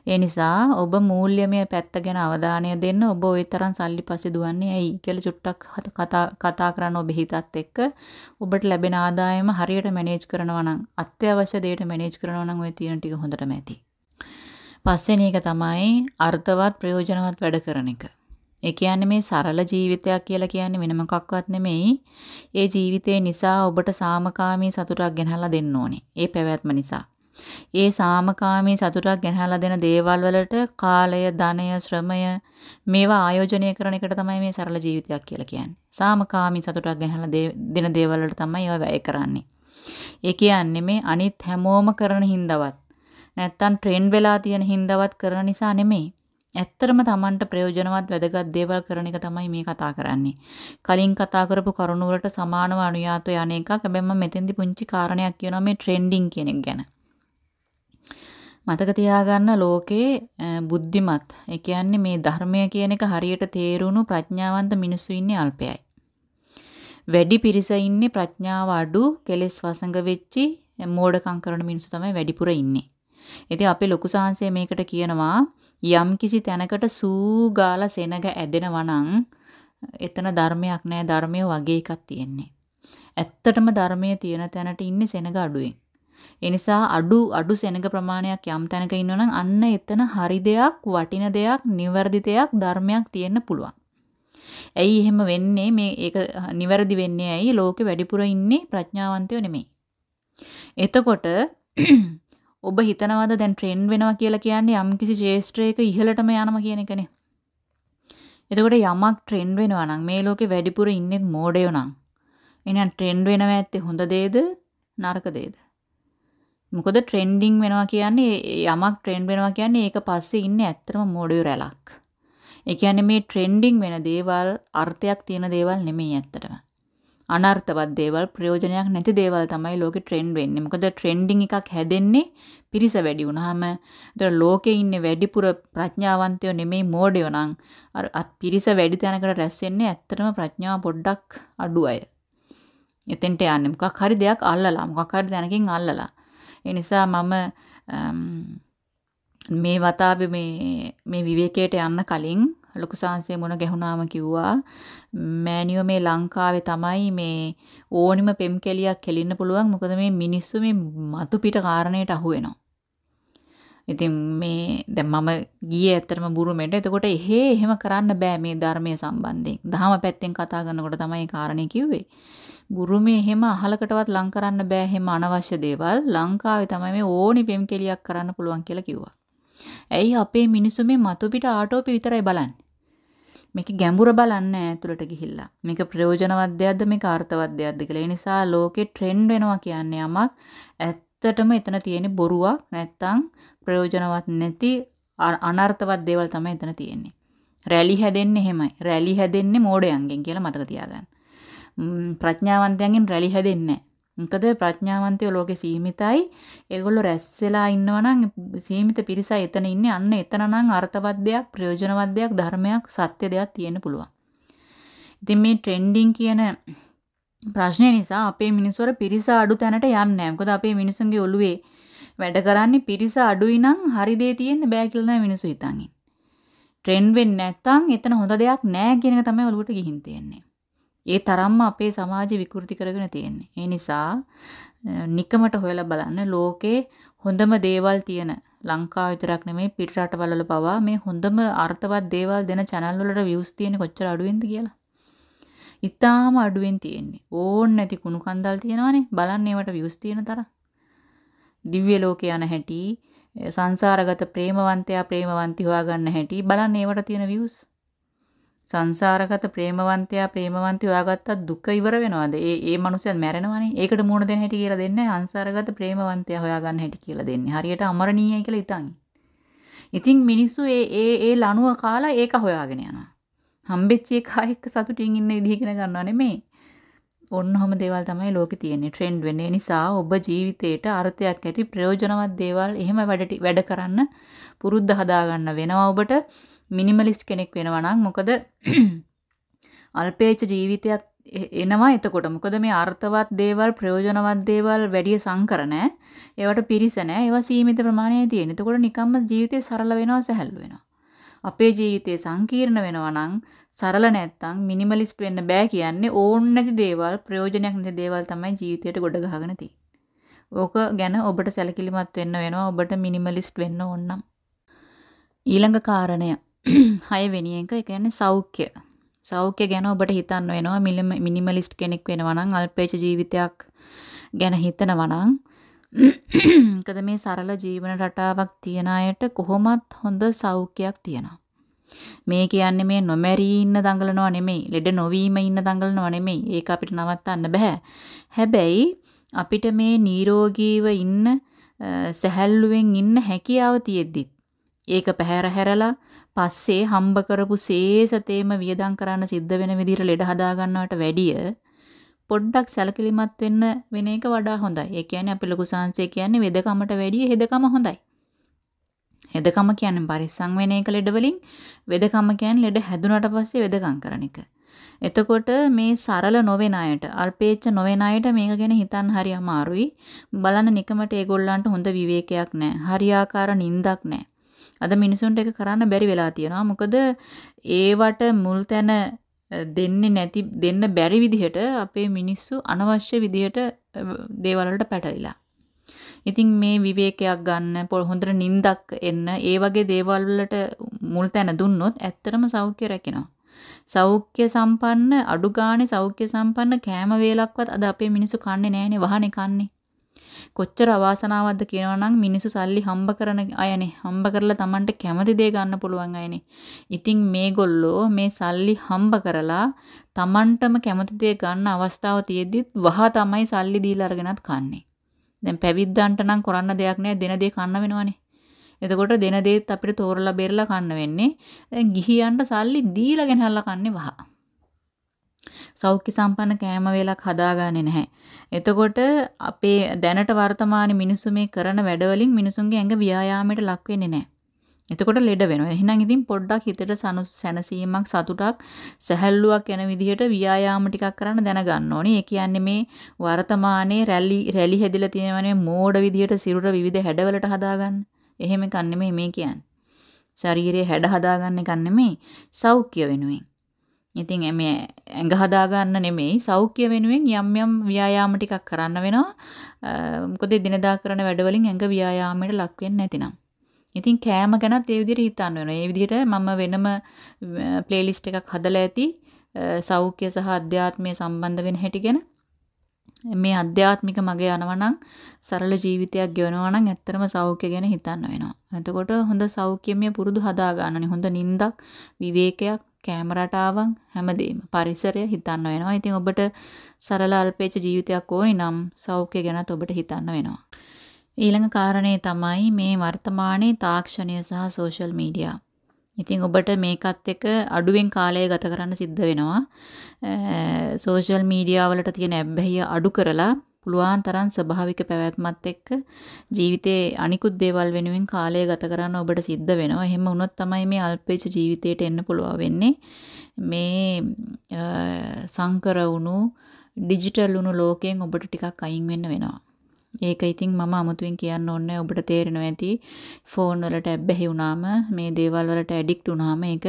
ඒ නිසා ඔබ මූල්‍යමය පැත්ත ගැන අවධානය දෙන්න ඔබ ওই තරම් සල්ලි පස්සේ දුවන්නේ ඇයි කියලා චුට්ටක් කතා කතා කරන්න ඔබ හිතත් එක්ක ඔබට ලැබෙන ආදායම හරියට මැනේජ් කරනවා නම් අත්‍යවශ්‍ය දේට මැනේජ් කරනවා නම් ওই තියෙන ටික හොඳටම ඇති. පස්වෙනි එක තමයි අර්ථවත් ප්‍රයෝජනවත් වැඩ කරන එක. ඒ කියන්නේ මේ සරල ජීවිතයක් කියලා කියන්නේ වෙන මොකක්වත් නෙමෙයි. ඒ ජීවිතේ නිසා ඔබට සාමකාමී සතුටක් ගෙනහැලා දෙන්න ඕනේ. ඒ පැවැත්ම නිසා. ඒ සාමකාමී සතුටක් ගෙනහැලා දෙන දේවල් වලට කාලය, ධනය, ශ්‍රමය මේවා ආයෝජනය කරන එකට තමයි මේ සරල ජීවිතයක් කියලා කියන්නේ. සාමකාමී සතුටක් ගෙනහැලා දෙන දේවල් වලට තමයි ඒවා වැය කරන්නේ. ඒ කියන්නේ මේ අනිත් හැමෝම කරන හින්දාවත් නැත්තම් ට්‍රෙන්ඩ් වෙලා තියෙන හින්දාවත් කරන නිසා නෙමෙයි. ඇත්තටම Tamanට ප්‍රයෝජනවත් වැදගත් දේවල් කරන එක තමයි මේ කතා කරන්නේ. කලින් කතා කරපු කරුණු වලට සමානව අනුයාතව යන එකක්. හැබැයි මම මෙතෙන්දි පුංචි කාරණයක් කියනවා මේ ට්‍රෙන්ඩින් කියන එක ගැන. මතක තියාගන්න ලෝකේ බුද්ධිමත් ඒ කියන්නේ මේ ධර්මය කියන එක හරියට තේරුණු ප්‍රඥාවන්ත මිනිස්සු ඉන්නේ අල්පයයි. වැඩි පිරිස ඉන්නේ ප්‍රඥාව අඩු කෙලෙස් වසඟ වෙච්චි මෝඩකම් කරන මිනිස්සු තමයි වැඩිපුර ඉන්නේ. ඉතින් අපේ ලොකු සාංශය මේකට කියනවා යම් කිසි තැනකට සූ ගාලා සෙනග ඇදෙනවා නම් එතන ධර්මයක් නෑ ධර්මය වගේ එකක් තියෙන්නේ. ඇත්තටම ධර්මයේ තියෙන තැනට ඉන්නේ සෙනග අඩුවෙන්. ඒ නිසා අඩු අඩු සෙනග ප්‍රමාණයක් යම් තැනක ඉන්නවනම් අන්න එතන හරි දෙයක්, වටින දෙයක්, නිවැරදි දෙයක් ධර්මයක් තියෙන්න පුළුවන්. ඇයි එහෙම වෙන්නේ? මේ ඒක නිවැරදි වෙන්නේ ඇයි? ලෝකෙ වැඩිපුර ඉන්නේ ප්‍රඥාවන්තයෝ නෙමෙයි. එතකොට ඔබ හිතනවාද දැන් ට්‍රෙන්ඩ් වෙනවා කියලා කියන්නේ යම්කිසි ශේෂ්ත්‍රයක ඉහළටම යනවා කියන එකනේ. එතකොට යමක් ට්‍රෙන්ඩ් වෙනවා නම් මේ ලෝකේ වැඩිපුර ඉන්නේ මෝඩයෝ නම් එහෙනම් ට්‍රෙන්ඩ් වෙනවා ඇත්තේ හොඳ දේද නරක දේද? මොකද ට්‍රෙන්ඩින් වෙනවා කියන්නේ යමක් ට්‍රෙන්ඩ් වෙනවා කියන්නේ ඒක පස්සේ ඉන්නේ ඇත්තම මෝඩයෝ රැලක්. ඒ කියන්නේ මේ ට්‍රෙන්ඩින් වෙන දේවල් අර්ථයක් තියෙන දේවල් නෙමෙයි ඇත්තටම. අනර්ථවත් දේවල් ප්‍රයෝජනයක් නැති දේවල් තමයි ලෝකේ ට්‍රෙන්ඩ් වෙන්නේ. මොකද ට්‍රෙන්ඩින් එකක් හැදෙන්නේ පිරිස වැඩි වුණාම ඒතර ලෝකේ ඉන්නේ වැඩිපුර ප්‍රඥාවන්තයෝ නෙමෙයි මෝඩයෝ නම් අර පිරිස වැඩි තැනකට රැස් වෙන්නේ ඇත්තටම ප්‍රඥාව පොඩ්ඩක් අඩු අය. එතෙන්ට යන්නේ මොකක් හරි දෙයක් අල්ලලා මොකක් හරි දැනකින් අල්ලලා. ඒ නිසා මම මේ වතාවේ මේ මේ විවේකයට යන්න කලින් ලොකු සාංශය මොන ගැහුණාම කිව්වා මෑනියෝ මේ ලංකාවේ තමයි මේ ඕනිම පෙම් කෙලියක් කෙලින්න පුළුවන් මොකද මේ මිනිස්සු මේ මතු පිට කාරණයට අහු වෙනවා. ඉතින් මේ දැන් මම ගියේ ඇත්තටම බුරුමෙට. එතකොට එහෙ එහෙම කරන්න බෑ මේ ධර්මයේ සම්බන්ධයෙන්. දහම පැත්තෙන් කතා කරනකොට තමයි මේ කාරණේ කිව්වේ. බුරුමේ එහෙම අහලකටවත් ලං කරන්න බෑ එහෙම අනවශ්‍ය දේවල්. ලංකාවේ තමයි මේ ඕනි පෙම් කෙලියක් කරන්න පුළුවන් කියලා කිව්වා. ඇයි අපේ මිනිස්සු මේ මතු පිට ආටෝපි විතරයි බලන්නේ. මේක ගැඹුර බලන්නේ ඇතුළට ගිහිල්ලා. මේක ප්‍රයෝජනවත් දෙයක්ද මේක අර්ථවත් දෙයක්ද කියලා. ඒ නිසා ලෝකේ ට්‍රෙන්ඩ් වෙනවා කියන්නේ යමක් ඇත්තටම එතන තියෙන බොරුවක් නැත්තම් ප්‍රයෝජනවත් නැති අනර්ථවත් දේවල් තමයි එතන තියෙන්නේ. රැලි හැදෙන්නේ එහෙමයි. රැලි හැදෙන්නේ මෝඩයන්ගෙන් කියලා මතක තියාගන්න. ප්‍රඥාවන්තයන්ගෙන් රැලි හැදෙන්නේ මොකද ප්‍රඥාවන්තයෝ ලෝකේ සීමිතයි. ඒගොල්ලෝ රැස් වෙලා ඉන්නවා නම් සීමිත පිරිසයි එතන ඉන්නේ. අන්න එතන නම් අර්ථවත් දෙයක්, ප්‍රයෝජනවත් දෙයක්, ධර්මයක්, සත්‍ය දෙයක් තියෙන්න පුළුවන්. ඉතින් මේ ට්‍රෙන්ඩින් කියන ප්‍රශ්නේ නිසා අපේ මිනිස්සුර පිරිස අඩු තැනට යන්නේ නැහැ. මොකද අපේ මිනිසුන්ගේ ඔළුවේ වැඩ කරන්නේ පිරිස අඩුයි නම් හරි දේ තියෙන්න බෑ කියලා නෑ මිනිස්සු හිතන්නේ. ට්‍රෙන්ඩ් වෙන්නේ නැත්තම් එතන හොඳ දෙයක් නෑ කියන එක තමයි ඔළුවට ගිහින් තියෙන්නේ. ඒ තරම්ම අපේ සමාජය විකෘති කරගෙන තියෙන්නේ. ඒ නිසා නිකමට හොයලා බලන්න ලෝකේ හොඳම දේවල් තියෙන ලංකාව විතරක් නෙමෙයි පිට රටවල පවා මේ හොඳම අර්ථවත් දේවල් දෙන channel වලට views තියෙන්නේ කොච්චර අඩුවෙන්ද කියලා. ඉතාලම අඩුවෙන් තියෙන්නේ. ඕන් නැති කුණු කන්දල් තියෙනවනේ. බලන්න ඒවට views තියෙන තරම්. දිව්‍ය ලෝකේ යන හැටි, සංසාරගත ප්‍රේමවන්තයා ප්‍රේමවන්ති හොයාගන්න හැටි බලන්න ඒවට තියෙන views. සංසාරගත ප්‍රේමවන්තයා ප්‍රේමවන්ති හොයාගත්තත් දුක ඉවර වෙනවද? ඒ ඒ මනුස්සයන් මැරෙනවනේ. ඒකට මුණ දෙන්න හැටි කියලා දෙන්නේ සංසාරගත ප්‍රේමවන්තයා හොයාගන්න හැටි කියලා දෙන්නේ. හරියට අමරණීයයි කියලා හිතන්නේ. ඉතින් මිනිස්සු ඒ ඒ ඒ ලණුව කාලා ඒක හොයාගෙන යනවා. හම්බෙච්ච එක එක්ක සතුටින් ඉන්න විදිහ ඉගෙන ගන්නව නෙමෙයි. ඔන්නෝම දේවල් තමයි ලෝකේ තියෙන්නේ ට්‍රෙන්ඩ් වෙන්නේ. නිසා ඔබ ජීවිතේට අර්ථයක් ඇති ප්‍රයෝජනවත් දේවල් එහෙම වැඩ වැඩ කරන්න පුරුද්ද හදාගන්න වෙනවා ඔබට. මිනිමලිස්ට් කෙනෙක් වෙනවා නම් මොකද අල්පේච්ඡ ජීවිතයක් එනවා එතකොට මොකද මේ අර්ථවත් දේවල් ප්‍රයෝජනවත් දේවල් වැඩි සංකර නැහැ ඒවට පිරිස නැහැ ඒවා සීමිත ප්‍රමාණයේ තියෙන. එතකොට නිකම්ම ජීවිතේ සරල වෙනවා සැහැල්ලු වෙනවා. අපේ ජීවිතේ සංකීර්ණ වෙනවා නම් සරල නැත්තම් මිනිමලිස්ට් වෙන්න බෑ කියන්නේ ඕන් නැති දේවල් ප්‍රයෝජනයක් නැති දේවල් තමයි ජීවිතයට ගොඩ ගහගෙන තියෙන්නේ. ඕක ගැන ඔබට සැලකිලිමත් වෙන්න වෙනවා ඔබට මිනිමලිස්ට් වෙන්න ඕන නම්. ඊළඟ කාරණය 6 වෙනි එක ඒ කියන්නේ සෞඛ්‍ය. සෞඛ්‍ය ගැන ඔබට හිතන්න වෙනවා මිනිමලිස්ට් කෙනෙක් වෙනවා නම් අල්පේච්ඡ ජීවිතයක් ගැන හිතනවා නම් මොකද මේ සරල ජීවන රටාවක් තියන අයට කොහොමත් හොඳ සෞඛ්‍යයක් තියෙනවා. මේ කියන්නේ මේ නොමැරී ඉන්න දඟලනවා නෙමෙයි, ලෙඩ නොවීම ඉන්න දඟලනවා නෙමෙයි. ඒක අපිට නවත්තන්න බෑ. හැබැයි අපිට මේ නිරෝගීව ඉන්න සැහැල්ලුවෙන් ඉන්න හැකියාව තියෙද්දිත් ඒක පැහැර හැරලා පස්සේ හම්බ කරපු සේසතේම වියදම් කරන්න සිද්ධ වෙන විදිහට ලෙඩ හදා ගන්නවට වැඩිය පොඩ්ඩක් සැලකිලිමත් වෙන්න වෙන එක වඩා හොඳයි. ඒ කියන්නේ අපි ලොකු සංසය කියන්නේ වෙදකමට වැඩිය හෙදකම හොඳයි. හෙදකම කියන්නේ පරිස්සම් වෙන එක ලෙඩ වලින් වෙදකම කියන්නේ ලෙඩ හැදුනට පස්සේ වෙදකම් කරන එක. එතකොට මේ සරල නොවන අයට අල්පේච්ඡ නොවන අයට මේක ගැන හිතන්න හරි අමාරුයි. බලන්න නිකමට ඒගොල්ලන්ට හොඳ විවේකයක් නැහැ. හරියාකාර නිින්දක් නැහැ. අද මිනිසුන්ට ඒක කරන්න බැරි වෙලා තියෙනවා. මොකද ඒවට මුල් තැන දෙන්නේ නැති දෙන්න බැරි විදිහට අපේ මිනිස්සු අනවශ්‍ය විදිහට දේවල් වලට පැටලිලා. ඉතින් මේ විවේකයක් ගන්න හොඳට නිින්දක් එන්න ඒ වගේ දේවල් වලට මුල් තැන දුන්නොත් ඇත්තටම සෞඛ්‍ය රැකෙනවා. සෞඛ්‍ය සම්පන්න අඩු ගානේ සෞඛ්‍ය සම්පන්න කෑම වේලක්වත් අද අපේ මිනිස්සු කන්නේ නැහනේ වහනේ කන්නේ. කොච්චර අවාසනාවක්ද කියනවා නම් මිනිස්සු සල්ලි හම්බ කරන අයනේ හම්බ කරලා Tamanට කැමති දේ ගන්න පුළුවන් අයනේ. ඉතින් මේගොල්ලෝ මේ සල්ලි හම්බ කරලා Tamanටම කැමති දේ ගන්න අවස්ථාව තියෙද්දිත් වහ තමයි සල්ලි දීලා අරගෙනත් කන්නේ. දැන් පැවිද්දන්ට නම් කරන්න දෙයක් නැහැ දෙන දේ කන්න වෙනවනේ. එතකොට දෙන දේත් අපිට තෝරලා බේරලා කන්න වෙන්නේ. දැන් ගිහියන්ට සල්ලි දීලා ගෙනහැල්ලා කන්නේ වහ. සෞඛ්‍ය සම්පන්න කෑම වේලක් හදාගන්නේ නැහැ. එතකොට අපේ දැනට වර්තමාන මිනිස්සු මේ කරන වැඩවලින් මිනිසුන්ගේ ඇඟ ව්‍යායාමයට ලක් වෙන්නේ නැහැ. එතකොට ලෙඩ වෙනවා. එහෙනම් ඉතින් පොඩ්ඩක් හිතට සැනසීමක් සතුටක් සැහැල්ලුවක් යන විදිහට ව්‍යායාම ටිකක් කරන්න දැනගන්න ඕනේ. ඒ කියන්නේ මේ වර්තමානයේ රැලි රැලි හැදිලා තියෙනවනේ මෝඩ විදිහට සිරුර විවිධ හැඩවලට හදාගන්න. එහෙම එකක් නෙමෙයි මේ කියන්නේ. ශරීරයේ හැඩ හදාගන්න එකක් නෙමෙයි සෞඛ්‍ය වෙනුවෙන්. ඉතින් මේ ඇඟ හදාගන්න නෙමෙයි සෞඛ්‍ය වෙනුවෙන් යම් යම් ව්‍යායාම ටිකක් කරන්න වෙනවා. මොකද දිනදා කරන වැඩවලින් ඇඟ ව්‍යායාමයට ලක් වෙන්නේ නැතිනම්. ඉතින් කෑම ගැනත් ඒ විදිහට හිතන්න වෙනවා. ඒ විදිහට මම වෙනම ප්ලේලිස්ට් එකක් හදලා ඇති සෞඛ්‍ය සහ අධ්‍යාත්මය සම්බන්ධ වෙන හැටි ගැන. මේ අධ්‍යාත්මික මගේ යනවා නම් සරල ජීවිතයක් ගෙවනවා නම් ඇත්තටම සෞඛ්‍ය ගැන හිතන්න වෙනවා. එතකොට හොඳ සෞඛ්‍යමය පුරුදු හදා ගන්නනේ. හොඳ නිින්දක්, විවේකයක්, කෑම රටාවන් හැමදේම පරිසරය හිතන්න වෙනවා. ඉතින් ඔබට සරල අල්පේච්ච ජීවිතයක් ඕනි නම් සෞඛ්‍ය ගැනත් ඔබට හිතන්න වෙනවා. ඊළඟ කාරණේ තමයි මේ වර්තමානයේ තාක්ෂණය සහ සෝෂල් මීඩියා. ඉතින් ඔබට මේකත් එක්ක අඩුවෙන් කාලය ගත කරන්න සිද්ධ වෙනවා. සෝෂල් මීඩියා වලට තියෙන ඇබ්බැහිය අඩු කරලා පුළුවන් තරම් ස්වභාවික පැවැත්මත් එක්ක ජීවිතේ අනිකුත් දේවල් වෙනුවෙන් කාලය ගත කරන්න ඔබට සිද්ධ වෙනවා. එහෙම වුණොත් තමයි මේ අල්පේච්ච ජීවිතයට එන්න පුළුවන් වෙන්නේ. මේ සංකර වුණු ඩිජිටල් වුණු ලෝකයෙන් ඔබට ටිකක් අයින් වෙන්න වෙනවා. ඒක ඉතින් මම අමුතුවෙන් කියන්න ඕනේ ඔබට තේරෙනවා ඇති ෆෝන් වලට ඇබ්බැහි වුණාම මේ දේවල් වලට ඇඩික්ට් වුණාම ඒක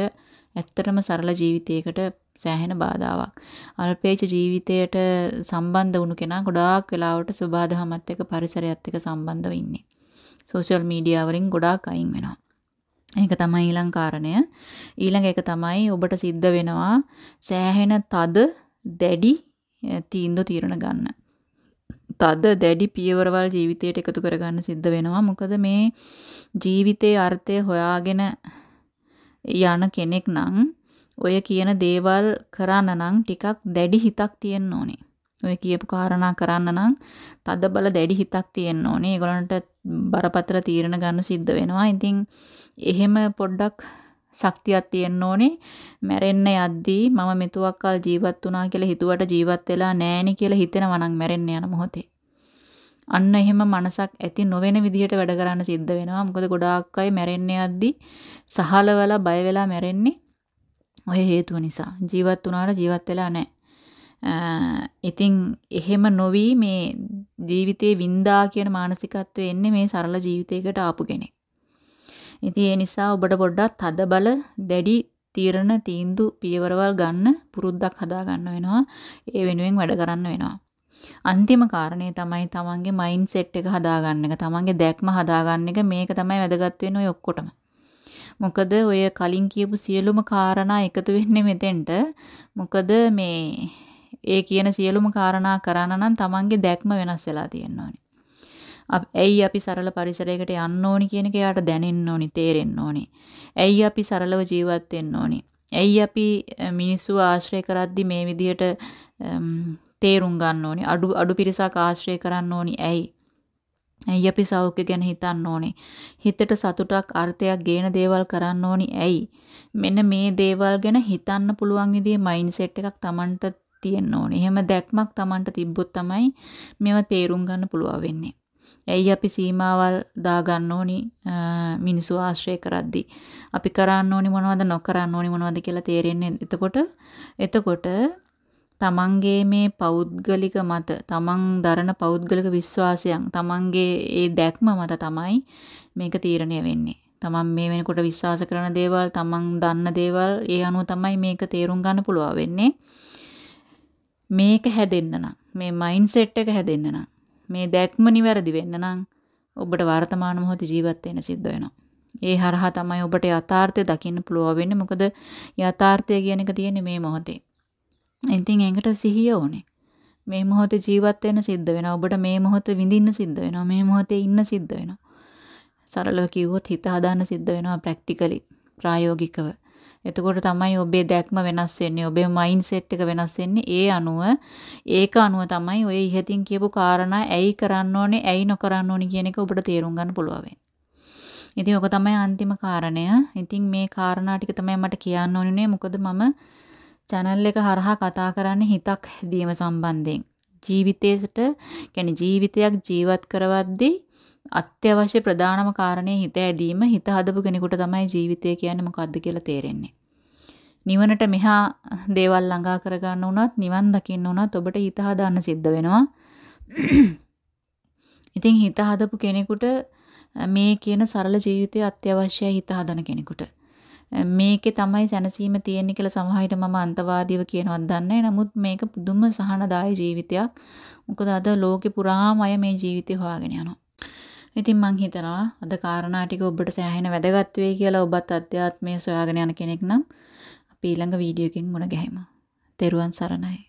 ඇත්තටම සරල ජීවිතයකට සෑහෙන බාධාවක්. අල්පේච්ච ජීවිතයට සම්බන්ධ වුණු කෙනා ගොඩාක් වෙලාවට සබාධමත් එක්ක පරිසරයත් එක්ක සම්බන්ධව ඉන්නේ. සෝෂල් මීඩියා වලින් ගොඩාක් අයින් වෙනවා. ඒක තමයි ඊළඟ කාරණය. ඊළඟ එක තමයි ඔබට සිද්ධ වෙනවා සෑහෙන තද දැඩි තීන්දුව తీරන ගන්න. තද දැඩි පියවරවල් ජීවිතයට එකතු කරගන්න සිද්ධ වෙනවා. මොකද මේ ජීවිතයේ අර්ථය හොයාගෙන යන කෙනෙක් නම් ඔය කියන දේවල් කරන්න නම් ටිකක් දැඩි හිතක් තියෙන්න ඕනේ. ඔය කියපු කාරණා කරන්න නම් තද බල දැඩි හිතක් තියෙන්න ඕනේ. ඒගොල්ලන්ට බරපතල තීරණ ගන්න සිද්ධ වෙනවා. ඉතින් එහෙම පොඩ්ඩක් ශක්තියක් තියෙන්න ඕනේ. මැරෙන්න යද්දී මම මෙතුවක්කල් ජීවත් වුණා කියලා හිතුවට ජීවත් වෙලා නෑනේ කියලා හිතෙනවා නම් මැරෙන්න යන මොහොතේ. අන්න එහෙම මනසක් ඇති නොවන විදිහට වැඩ කරන්න සිද්ධ වෙනවා. මොකද ගොඩාක් අය මැරෙන්න යද්දී සහලවලා බය වෙලා මැරෙන්නේ ඔය හේතුව නිසා ජීවත් වුණාට ජීවත් වෙලා නැහැ. ඉතින් එහෙම නොවි මේ ජීවිතේ වින්දා කියන මානසිකත්වය එන්නේ මේ සරල ජීවිතයකට ආපු කෙනෙක්. ඉතින් ඒ නිසා ඔබට පොඩ්ඩක් තද බල දැඩි තීරණ තීන්දු පියවරවල් ගන්න පුරුද්දක් හදා ගන්න වෙනවා. ඒ වෙනුවෙන් වැඩ කරන්න වෙනවා. අන්තිම කාරණේ තමයි තමන්ගේ මයින්ඩ් සෙට් එක හදාගන්න එක. තමන්ගේ දැක්ම හදාගන්න එක මේක තමයි වැදගත් වෙන්නේ ඔය ඔක්කොටම. මොකද ඔය කලින් කියපු සියලුම කාරණා එකතු වෙන්නේ මෙතෙන්ට. මොකද මේ ඒ කියන සියලුම කාරණා කරන්න නම් Tamanගේ දැක්ම වෙනස් වෙලා තියෙන්න ඕනේ. ඇයි අපි සරල පරිසරයකට යන්න ඕනි කියන එක යාට දැනෙන්න ඕනි, තේරෙන්න ඕනි. ඇයි අපි සරලව ජීවත් වෙන්න ඕනි. ඇයි අපි මිනිස්සු ආශ්‍රය කරද්දි මේ විදිහට තේරුම් ගන්න ඕනි. අඩු අඩු පිරිසක් ආශ්‍රය කරන්න ඕනි. ඇයි? ඇයි අපි සෞඛ්‍ය ගැන හිතන්න ඕනේ? හිතට සතුටක් අර්ථයක් ගේන දේවල් කරන්න ඕනි ඇයි? මෙන්න මේ දේවල් ගැන හිතන්න පුළුවන් විදිහේ මයින්ඩ්සෙට් එකක් Tamanට තියෙන්න ඕනේ. එහෙම දැක්මක් Tamanට තිබ්බොත් තමයි මේවා තේරුම් ගන්න පුළුවන් වෙන්නේ. ඇයි අපි සීමාවල් දාගන්න ඕනි මිනිසු ආශ්‍රය කරද්දී අපි කරන්න ඕනි මොනවද නොකරන්න ඕනි මොනවද කියලා තේරෙන්නේ එතකොට එතකොට තමන්ගේ මේ පෞද්ගලික මත තමන් දරන පෞද්ගලික විශ්වාසයන් තමන්ගේ ඒ දැක්ම මත තමයි මේක තීරණය වෙන්නේ. තමන් මේ වෙනකොට විශ්වාස කරන දේවල්, තමන් දන්න දේවල් ඒ අනුව තමයි මේක තේරුම් ගන්න පුළුවන් වෙන්නේ. මේක හැදෙන්න නම්, මේ මයින්ඩ්සෙට් එක හැදෙන්න නම්, මේ දැක්ම නිවැරදි වෙන්න නම් ඔබට වර්තමාන මොහොතේ ජීවත් වෙන්න සිද්ධ වෙනවා. ඒ හරහා තමයි ඔබට යථාර්ථය දකින්න පුළුවන් වෙන්නේ. මොකද යථාර්ථය කියන එක තියෙන්නේ මේ මොහොතේ. ඉතින් ඒකට සිහිය ඕනේ. මේ මොහොතේ ජීවත් වෙන්න සිද්ධ වෙනවා. ඔබට මේ මොහොතේ විඳින්න සිද්ධ වෙනවා. මේ මොහොතේ ඉන්න සිද්ධ වෙනවා. සරලව කිව්වොත් හිත හදාන්න සිද්ධ වෙනවා ප්‍රැක්ටිකලි ප්‍රායෝගිකව. එතකොට තමයි ඔබේ දැක්ම වෙනස් වෙන්නේ. ඔබේ මයින්ඩ් සෙට් එක වෙනස් වෙන්නේ. ඒ අනුව ඒක අනුව තමයි ඔය ඉහතින් කියපු කාරණා ඇයි කරන්න ඕනේ, ඇයි නොකරන්න ඕනේ කියන එක ඔබට තේරුම් ගන්න පුළුවන් වෙන්නේ. ඉතින් ඔක තමයි අන්තිම කාරණය. ඉතින් මේ කාරණා ටික තමයි මට කියන්න ඕනේ මොකද මම channel එක හරහා කතා කරන්නේ හිතක් හැදීම සම්බන්ධයෙන්. ජීවිතේට කියන්නේ ජීවිතයක් ජීවත් කරවද්දී අත්‍යවශ්‍ය ප්‍රධානම කාරණේ හිත ඇදීම හිත හදපු කෙනෙකුට තමයි ජීවිතය කියන්නේ මොකද්ද කියලා තේරෙන්නේ. නිවනට මෙහා දේවල් ළඟා කරගන්න උනත් නිවන් දකින්න උනත් ඔබට හිත හදාන්න සිද්ධ වෙනවා. ඉතින් හිත හදපු කෙනෙකුට මේ කියන සරල ජීවිතය අත්‍යවශ්‍යයි හිත හදන කෙනෙකුට. මේකේ තමයි සැනසීම තියෙන්නේ කියලා සමහරවිට මම අන්තවාදීව කියනවත් දන්නේ නමුත් මේක පුදුම සහනදායී ජීවිතයක්. මොකද අද ලෝකේ පුරාම අය මේ ජීවිතය හොයාගෙන යනවා. ඉතින් මං හිතනවා අද කාරණා ටික ඔබට සෑහෙන වැදගත් වෙයි කියලා ඔබත් අධ්‍යාත්මය සොයාගෙන යන කෙනෙක් නම් අපි ඊළඟ වීඩියෝ එකකින් මුණ ගැහෙමු. තෙරුවන් සරණයි.